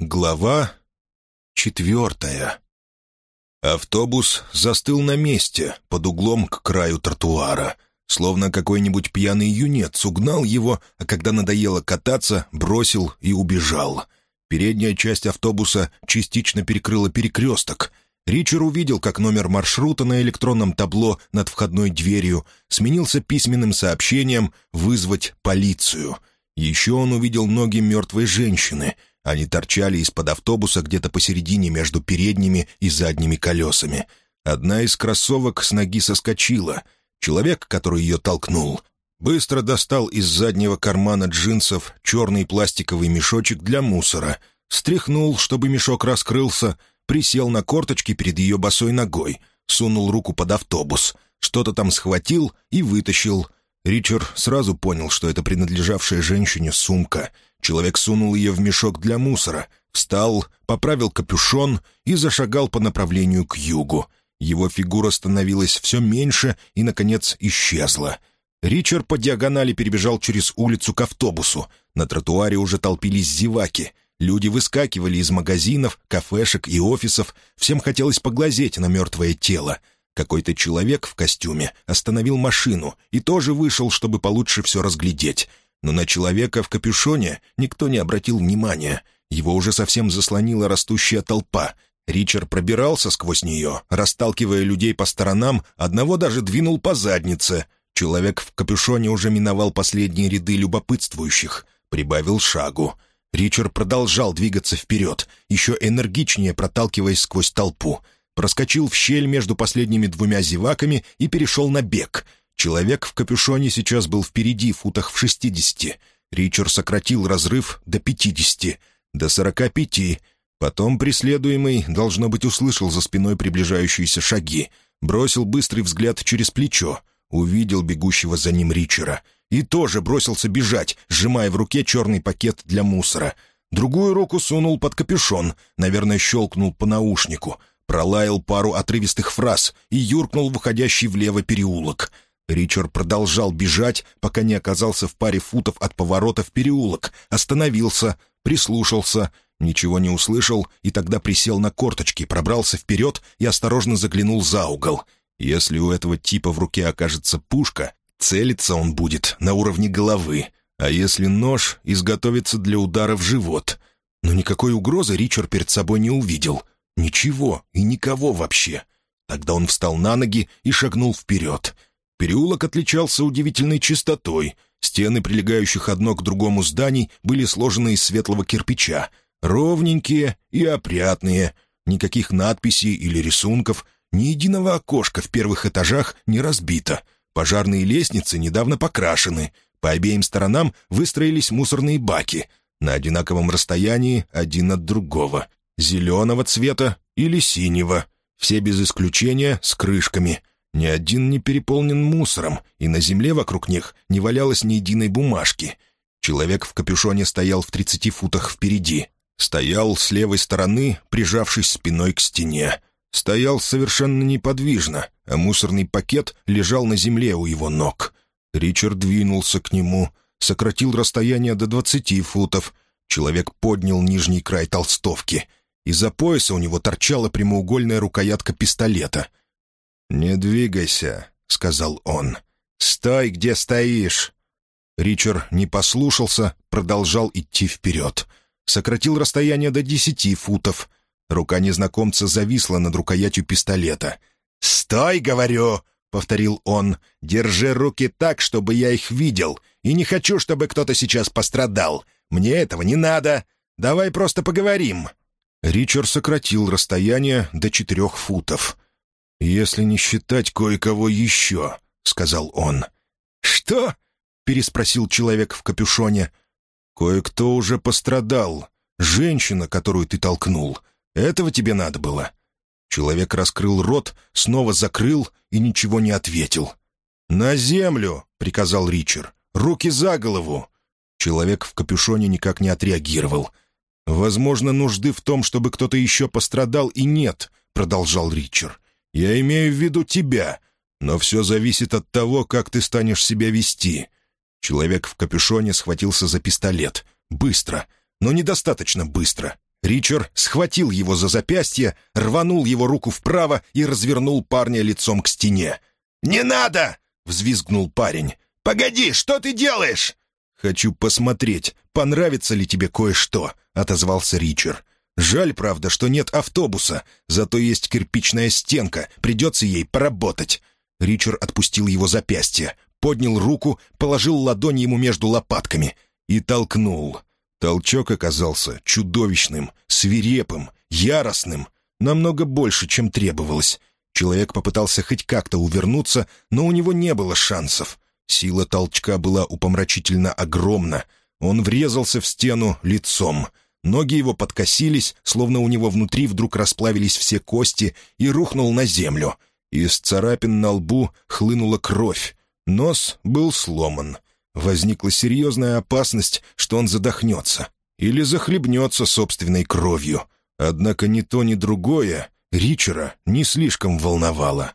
Глава четвертая Автобус застыл на месте, под углом к краю тротуара. Словно какой-нибудь пьяный юнец угнал его, а когда надоело кататься, бросил и убежал. Передняя часть автобуса частично перекрыла перекресток. Ричард увидел, как номер маршрута на электронном табло над входной дверью сменился письменным сообщением «вызвать полицию». Еще он увидел ноги мертвой женщины — они торчали из-под автобуса где-то посередине между передними и задними колесами. Одна из кроссовок с ноги соскочила. Человек, который ее толкнул, быстро достал из заднего кармана джинсов черный пластиковый мешочек для мусора, стряхнул, чтобы мешок раскрылся, присел на корточки перед ее босой ногой, сунул руку под автобус, что-то там схватил и вытащил. Ричард сразу понял, что это принадлежавшая женщине сумка — Человек сунул ее в мешок для мусора, встал, поправил капюшон и зашагал по направлению к югу. Его фигура становилась все меньше и, наконец, исчезла. Ричард по диагонали перебежал через улицу к автобусу. На тротуаре уже толпились зеваки. Люди выскакивали из магазинов, кафешек и офисов. Всем хотелось поглазеть на мертвое тело. Какой-то человек в костюме остановил машину и тоже вышел, чтобы получше все разглядеть но на человека в капюшоне никто не обратил внимания. Его уже совсем заслонила растущая толпа. Ричард пробирался сквозь нее, расталкивая людей по сторонам, одного даже двинул по заднице. Человек в капюшоне уже миновал последние ряды любопытствующих, прибавил шагу. Ричард продолжал двигаться вперед, еще энергичнее проталкиваясь сквозь толпу. Проскочил в щель между последними двумя зеваками и перешел на бег — Человек в капюшоне сейчас был впереди, футах в шестидесяти. Ричард сократил разрыв до пятидесяти, до сорока пяти. Потом преследуемый, должно быть, услышал за спиной приближающиеся шаги. Бросил быстрый взгляд через плечо. Увидел бегущего за ним Ричера. И тоже бросился бежать, сжимая в руке черный пакет для мусора. Другую руку сунул под капюшон, наверное, щелкнул по наушнику. Пролаял пару отрывистых фраз и юркнул в уходящий влево переулок — Ричард продолжал бежать, пока не оказался в паре футов от поворота в переулок, остановился, прислушался, ничего не услышал и тогда присел на корточки, пробрался вперед и осторожно заглянул за угол. Если у этого типа в руке окажется пушка, целиться он будет на уровне головы, а если нож, изготовится для удара в живот. Но никакой угрозы Ричард перед собой не увидел. Ничего и никого вообще. Тогда он встал на ноги и шагнул вперед — Переулок отличался удивительной чистотой. Стены, прилегающих одно к другому зданий, были сложены из светлого кирпича. Ровненькие и опрятные. Никаких надписей или рисунков. Ни единого окошка в первых этажах не разбито. Пожарные лестницы недавно покрашены. По обеим сторонам выстроились мусорные баки. На одинаковом расстоянии один от другого. Зеленого цвета или синего. Все без исключения с крышками — ни один не переполнен мусором, и на земле вокруг них не валялось ни единой бумажки. Человек в капюшоне стоял в тридцати футах впереди. Стоял с левой стороны, прижавшись спиной к стене. Стоял совершенно неподвижно, а мусорный пакет лежал на земле у его ног. Ричард двинулся к нему, сократил расстояние до двадцати футов. Человек поднял нижний край толстовки. Из-за пояса у него торчала прямоугольная рукоятка пистолета — «Не двигайся», — сказал он. «Стой, где стоишь!» Ричард не послушался, продолжал идти вперед. Сократил расстояние до десяти футов. Рука незнакомца зависла над рукоятью пистолета. «Стой, говорю!» — повторил он. «Держи руки так, чтобы я их видел. И не хочу, чтобы кто-то сейчас пострадал. Мне этого не надо. Давай просто поговорим». Ричард сократил расстояние до четырех футов. «Если не считать кое-кого еще», — сказал он. «Что?» — переспросил человек в капюшоне. «Кое-кто уже пострадал. Женщина, которую ты толкнул. Этого тебе надо было?» Человек раскрыл рот, снова закрыл и ничего не ответил. «На землю!» — приказал Ричард. «Руки за голову!» Человек в капюшоне никак не отреагировал. «Возможно, нужды в том, чтобы кто-то еще пострадал, и нет», — продолжал Ричард. Я имею в виду тебя, но все зависит от того, как ты станешь себя вести». Человек в капюшоне схватился за пистолет. Быстро, но недостаточно быстро. Ричард схватил его за запястье, рванул его руку вправо и развернул парня лицом к стене. «Не надо!» — взвизгнул парень. «Погоди, что ты делаешь?» «Хочу посмотреть, понравится ли тебе кое-что», — отозвался Ричард. «Жаль, правда, что нет автобуса, зато есть кирпичная стенка, придется ей поработать». Ричард отпустил его запястье, поднял руку, положил ладонь ему между лопатками и толкнул. Толчок оказался чудовищным, свирепым, яростным, намного больше, чем требовалось. Человек попытался хоть как-то увернуться, но у него не было шансов. Сила толчка была упомрачительно огромна. Он врезался в стену лицом. Ноги его подкосились, словно у него внутри вдруг расплавились все кости, и рухнул на землю. Из царапин на лбу хлынула кровь. Нос был сломан возникла серьезная опасность, что он задохнется или захлебнется собственной кровью. Однако ни то, ни другое Ричера не слишком волновало.